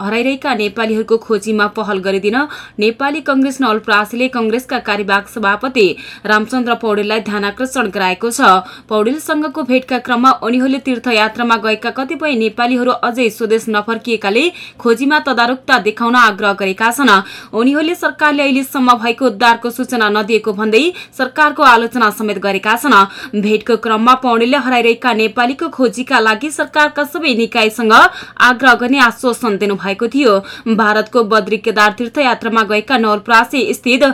हराइरहेका नेपालीहरूको खोजीमा पहल गरिदिन नेपाली कंग्रेस नवलप्रासीले कंग्रेसका कार्यवाहक सभापति रामचन्द्र पौडेललाई ध्यानकर्षण गराएको छ। पौडेलसँगको भेट भेटका क्रममा उनीहरूले तीर्थयात्रामा गएका कतिपय नेपालीहरू अझै स्वदेश नफर्किएकाले खोजीमा तदारुकता देखाउन आग्रह गरेका छन्। उनीहरूले सरकारले अहिलेसम्म भएको उद्धारको सूचना नदिएको भन्दै सरकारको आलोचना समेत गरेका छन्। भेटको क्रममा पौडेलले हराइरहेका नेपालीको खोजीका लागि सरकारका सबै निकायसँग आग्रह गर्ने आश्वासन दिनुभएको थियो। भारतको बद्री केदार तीर्थयात्रामा गएका नवलप्रासी स्थित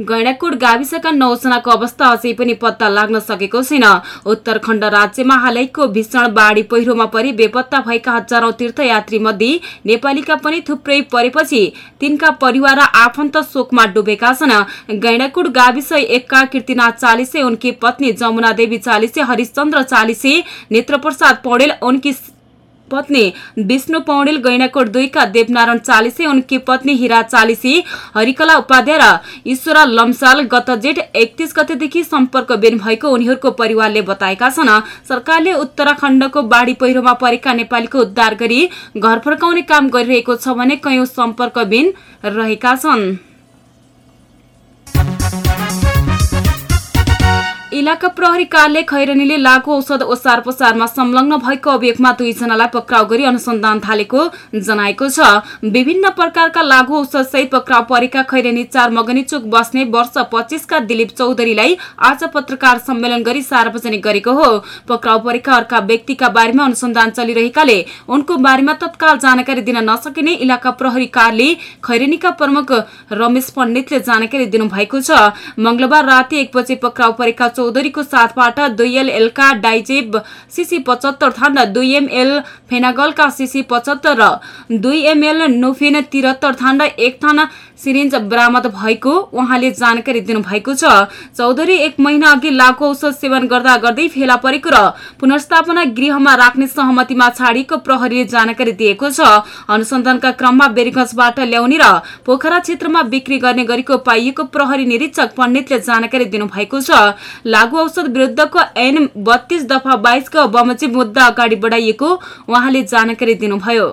गैँडाकोट गाविसका नौजनाको अवस्था अझै पनि पत्ता लाग्न सकेको छैन। उत्तरखण्ड राज्यमा हालैको भीषण बाढी पहिरोमा परि बेपत्ता भएका हजारौं तीर्थयात्री मध्ये नेपालीका पनि थुप्रै परेपछि तिनका परिवार र आफन्त शोकमा डुबेका छन्। गैँडाकोट गाविस एकका कृतिनाथ चालिसे उनकी पत्नी जमुना देवी चालिसे हरिश्चन्द्र चालिसे नेत्रप्रसाद पौडेल उनकी पत्नी विष्णु पौडेल गैनाकोट दुईका देवनारायण चालिसे उनकी पत्नी हिरा चालिसी हरिकला उपाध्याय र ईश्वरा लम्साल गत जेठ एकतिस गतेदेखि सम्पर्क बेन भएको उनीहरूको परिवारले बताएका छन्। सरकारले उत्तराखण्डको बाढ़ी पहिरोमा परेका नेपालीको उद्धार गरी घर फर्काउने काम गरिरहेको छ भने कयौं सम्पर्क बेन रहेका छन्। इलाका प्रहरी कार्यालय खैरनीले लागू औषध ओसार पसारमा संलग्न भएको अभियोगमा दुईजनालाई पक्राउ गरी अनुसन्धान थालेको जनाएको छ। विभिन्न प्रकारका लागू औषध सहित पक्राउ परेका खैरनी चार मगनी चोक बस्ने वर्ष पच्चीसका दिलीप चौधरीलाई आज पत्रकार सम्मेलन गरी सार्वजनिक गरेको हो। पक्राउ परेका अर्का व्यक्तिका बारेमा अनुसन्धान चलिरहेकाले उनको बारेमा तत्काल जानकारी दिन नसकिने इलाका प्रहरी कार्यालय खैरेनीका प्रमुख रमेश पण्डितले जानकारी दिनुभएको छ। मंगलबार राति एक बजे पक्राउ परेका चौधरीको साथबाट दुई एल एलका डाइजेब सिसी पचहत्तर थान दुई एमएल फेनागलका सिसी पचहत्तर र दुई एमएल नोफेन तिहत्तर थान र एक थान सिरिन्ज बरामद भएको उहाँले जानकारी दिनुभएको छ। चौधरी एक महिना अघि लागू औषध सेवन गर्दा गर्दै फेला परेको र पुनर्स्थापना गृहमा राख्ने सहमतिमा छाडिएको प्रहरीले जानकारी दिएको छ। अनुसन्धानका क्रममा बेरगंजबाट ल्याउने र पोखरा क्षेत्रमा बिक्री गर्ने गरेको पाइएको प्रहरी निरीक्षक पण्डितले जानकारी दिनुभएको छ। लागू औषध विरुद्धको ऐन बत्तीस दफा बाइसको बमोजिम मुद्दा अगाडि बढाइएको उहाँले जानकारी दिनुभयो।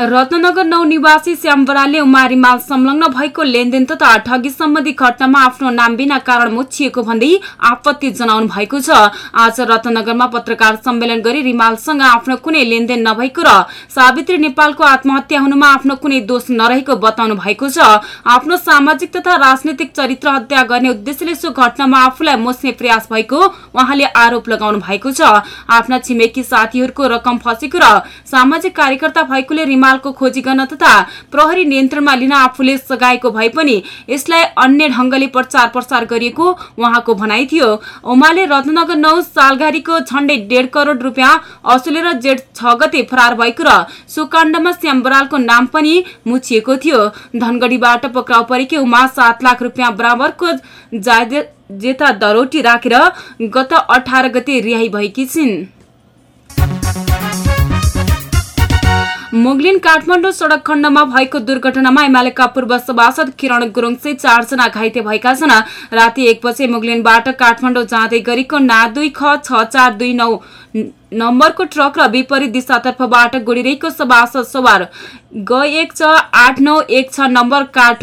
रत्नगर नौ निवासी श्याम बरालले उमारीमाल संलग्न भएको लेनदेन तथा ठगी सम्बन्धी घटनामा आफ्नो नाम बिना कारण मुछिएको भन्दै आपत्ति जनाउनु भएको छ। आज रत्नगरमा पत्रकार सम्मेलन गरी रिमालसँग आफ्नो कुनै लेनदेन नभएको र सावित्री नेपालको आत्महत्या हुनुमा आफ्नो कुनै दोष नरहेको बताउनु भएको छ। आफ्नो सामाजिक तथा राजनैतिक चरित्र हत्या गर्ने उद्देश्यले सो घटनामा आफूलाई मोच्ने प्रयास भएको उहाँले आरोप लगाउनु भएको छ। आफ्ना छिमेकी साथीहरूको रकम फसेको र सामाजिक कार्यकर्ता भएकोले रिमाल मालको खोजी गर्न तथा प्रहरी नियन्त्रणमा लिन आफूले सघाएको भए पनि यसलाई अन्य ढंगले प्रचार प्रसार गरिएको उहाँको भनाइ थियो। उमाले रत्नगर नौ सालघारीको झण्डै डेढ करोड़ रुपियाँ असुलेर जेठ छ गते फरार भएको र सो काण्डमा श्याम बरालको नाम पनि मुछिएको थियो। धनगढ़ीबाट पक्राउ परेकी उमा सात लाख रुपियाँ बराबरको जेता दरोटी राखेर गत अठार गते रिहाई भएकी छिन्। मुगलिन काठमाडौँ सडक खण्डमा भएको दुर्घटनामा एमालेका पूर्व सभासद किरण गुरुङ सहित चारजना घाइते भएका छन्। राति एक बजे मुगलिनबाट काठमाडौँ जाँदै गरेको ना दुई ख छ चार दुई नौ नम्बरको ट्रक र विपरीत दिशातर्फबाट गुडिरहेको सभासद सवार ग एक छ आठ नौ एक छ नम्बर कार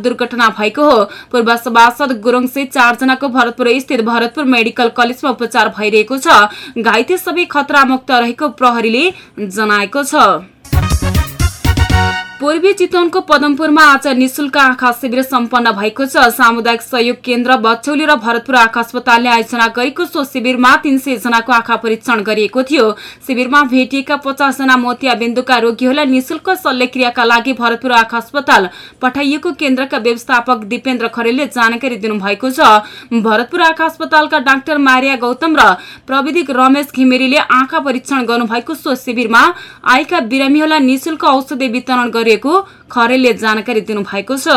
दुर्घटना भएको हो। पूर्व सभासद गुरुङ सहित चारजनाको भरतपुर स्थित भरतपुर मेडिकल कलेजमा उपचार भइरहेको छ। घाइते सबै खतरामुक्त रहेको प्रहरीले जनाएको छ। पूर्वी चितवनको पदमपुरमा आज निशुल्क आँखा शिविर सम्पन्न भएको छ। सामुदायिक सहयोग केन्द्र बचौली र भरतपुर आँखा अस्पतालले आयोजना गरेको सो शिविरमा तीन सय जनाको आँखा परीक्षण गरिएको थियो। शिविरमा भेटिएका पचासजना मोतियाबिन्दुका रोगीहरूलाई निशुल्क शल्यक्रियाका लागि भरतपुर आँखा अस्पताल पठाइएको केन्द्रका व्यवस्थापक दिपेन्द्र खरेलले जानकारी दिनुभएको छ। भरतपुर आँखा अस्पतालका डाक्टर मारिया गौतम र प्रविधिक रमेश घिमिरेले आँखा परीक्षण गर्नुभएको सो शिविरमा आएका बिरामीहरूलाई निशुल्क औषधि वितरण गरिएको खरेलले जानकारी दिनुभएको छ।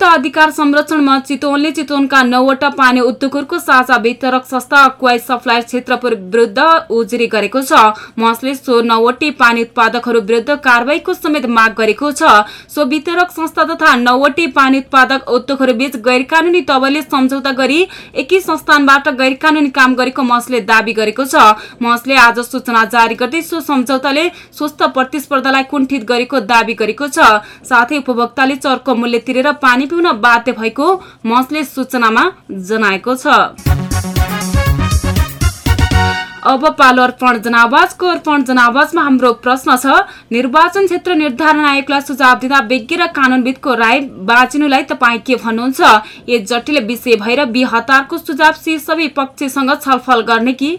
उपभोक्ता अधिकार संरक्षणमा चितवनले चितवनका नौवटा पानी उद्योगहरूको साझा वितरक संस्था क्वाइ सप्लाई क्षेत्र विरुद्ध उजुरी गरेको छ। मसले सो नौवटी पानी उत्पादकहरू विरुद्ध कारवाहीको समेत माग गरेको छ। सो वितरक संस्था तथा नौवटी पानी उत्पादक उद्योगहरू बीच गैर कानूनी तवरले सम्झौता गरी एकै संस्थानबाट गैर कानूनी काम गरेको मसले दावी गरेको छ। मसले आज सूचना जारी गर्दै सो सम्झौताले स्वस्थ प्रतिस्पर्धालाई कुण्ठित गरेको दावी गरेको छ। साथै उपभोक्ताले चर्को मूल्य तिरेर पानी पिउन बाध्य भएको मसले सूचनामा जनाएको छ। अब पालो अर्पण जनावाजको अर्पण जनावाजमा हाम्रो प्रश्न छ निर्वाचन क्षेत्र निर्धारण आयोगलाई सुझाव दिँदा विज्ञ र कानूनविदको राय बाँचिनुलाई तपाईँ के भन्नुहुन्छ? यो जटिल विषय भएर बी हतारको सुझाव सी सबै पक्षसँग छलफल गर्ने कि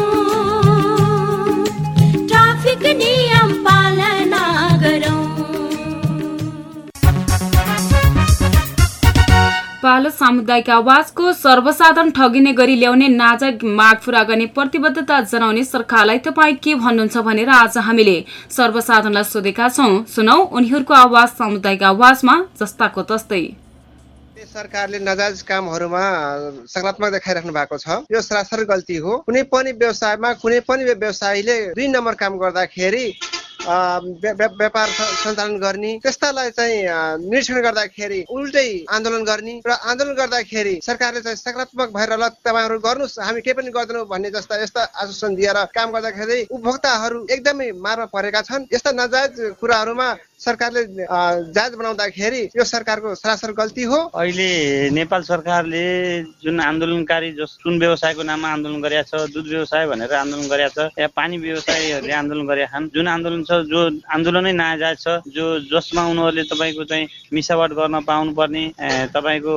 पालो सामुदायिक आवाजको सर्वसाधारण ठगिने गरी ल्याउने नाजक माग पूरा गर्ने प्रतिबद्धता जनाउने सरकारलाई तपाईँ के भन्नुहुन्छ भनेर आज हामीले सर्वसाधारणलाई सोधेका छौँ। सुनौ उनीहरूको आवाज सामुदायिक आवाजमा जस्ताको तस्तै। सरकारले नजायज कामहरूमा सकारात्मक देखाइराख्नु भएको छ। यो सरासर गल्ती हो। कुनै पनि व्यवसायमा कुनै पनि व्यवसायीले दुई नम्बर काम गर्दाखेरि व्यापार सञ्चालन गर्ने। त्यस्तालाई चाहिँ निरीक्षण गर्दाखेरि उल्टै आन्दोलन गर्ने र आन्दोलन गर्दाखेरि सरकारले चाहिँ सकारात्मक भएर ल तपाईँहरू गर्नुहोस् हामी केही पनि गर्दैनौँ भन्ने जस्ता यस्ता आश्वासन दिएर काम गर्दाखेरि उपभोक्ताहरू एकदमै मारमा परेका छन्। यस्ता नजायज कुराहरूमा सरकारले अ, जायज बनाउँदाखेरि यो सरकारको सरासर गल्ती हो। अहिले नेपाल सरकारले जुन आन्दोलनकारी जस सुन व्यवसायको नाममा आन्दोलन गरेका छ दुध व्यवसाय भनेर आन्दोलन गरेका छ या पानी व्यवसायीहरूले आन्दोलन गरेका छन् जुन आन्दोलन छ जो आन्दोलनै नाजायज छ जो जसमा उनीहरूले तपाईँको चाहिँ मिसावट गर्न पाउनुपर्ने तपाईँको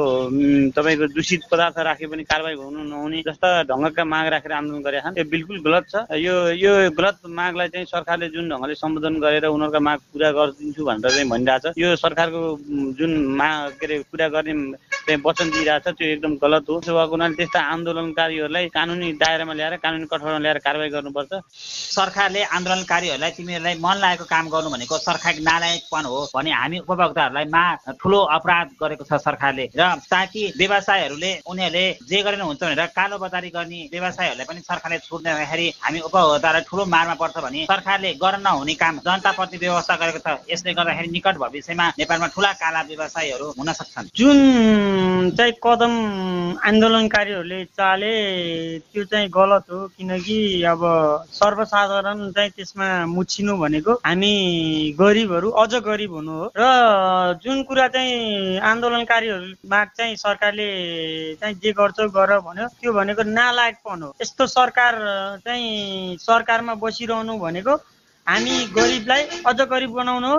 तपाईँको दूषित पदार्थ राखे पनि कारवाही हुनु नहुने जस्ता ढङ्गका माग राखेर आन्दोलन गरेका छन् यो बिल्कुल गलत छ। यो यो गलत मागलाई चाहिँ सरकारले जुन ढङ्गले सम्बोधन गरेर उनीहरूका माग पुरा गरिदिन्छु भनेर चाहिँ भनिरहेछ यो सरकारको जुन मा के अरे पुरा गर्ने चाहिँ वचन दिइरहेछ त्यो एकदम गलत हो। त्यसो भएको त्यस्ता आन्दोलनकारीहरूलाई कानुनी दायरामा ल्याएर कानुनी कठोरमा ल्याएर कारवाही गर्नुपर्छ। सरकारले आन्दोलनकारीहरूलाई तिमीहरूलाई मन लागेको काम गर्नु भनेको सरकार नालायकपन हो भने हामी उपभोक्ताहरूलाई मा ठुलो अपराध गरेको छ सरकारले। र ताकि व्यवसायहरूले उनीहरूले जे गरेन हुन्छ भनेर कालो बजारी गर्ने व्यवसायहरूलाई पनि सरकारले छुट दिँदाखेरि हामी उपभोक्तालाई ठुलो मारमा पर्छ भने सरकारले गर्न नहुने काम जनताप्रति व्यवस्था गरेको छ। यसले गर्दाखेरि निकट भविष्यमा नेपालमा ठुला काला व्यवसायहरू हुन सक्छन्। जुन चाहिँ कदम आन्दोलनकारीहरूले चाले त्यो चाहिँ गलत हो किनकि अब सर्वसाधारण चाहिँ त्यसमा मुछिनु भनेको हामी गरिबहरू अझ गरिब हुनु हो। र जुन कुरा चाहिँ आन्दोलनकारीहरू माग चाहिँ सरकारले चाहिँ जे गर्छ गर भन्यो त्यो भनेको नालायकपन हो। यस्तो सरकार चाहिँ सरकारमा बसिरहनु भनेको हामी गरिबलाई अझ गरिब बनाउनु हो।